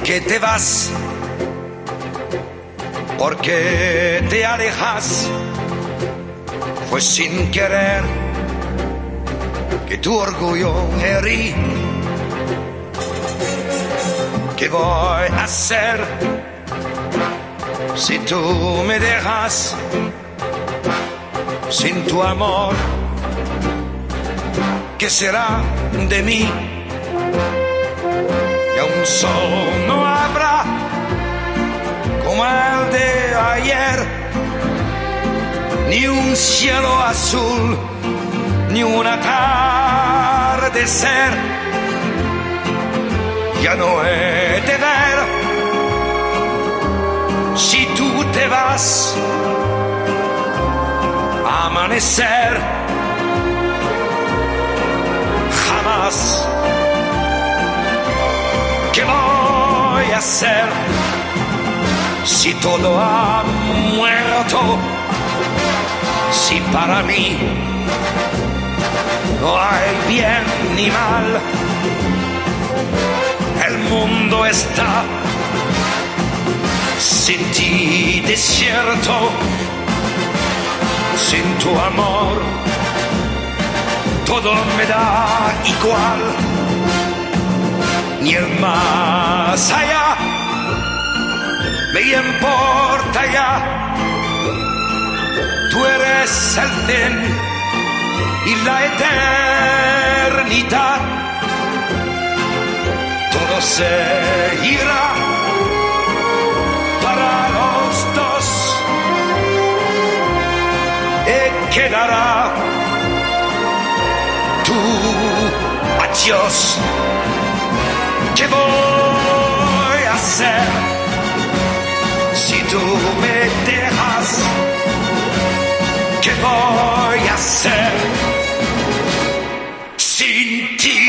porque te vas, porque te alejas, fue sin querer que tu orgullo herí. ¿Qué voy a hacer si tú me dejas sin tu amor? ¿Qué será de mí? Sol no habrá como el de ayer, ni un cielo azul, ni un atardecer. Ya no he de ver si tú te vas a amanecer. Si todo ha muerto? Si para mí no hay bien ni mal, el mundo está sin ti desierto, sin tu amor, todo me da igual ni el más allá me importa ya. Tú eres el fin y la eternidad. Todo se irá para los dos y quedará tu adiós. que voy a hacer si tú me dejas? ¿Qué voy a hacer sin ti?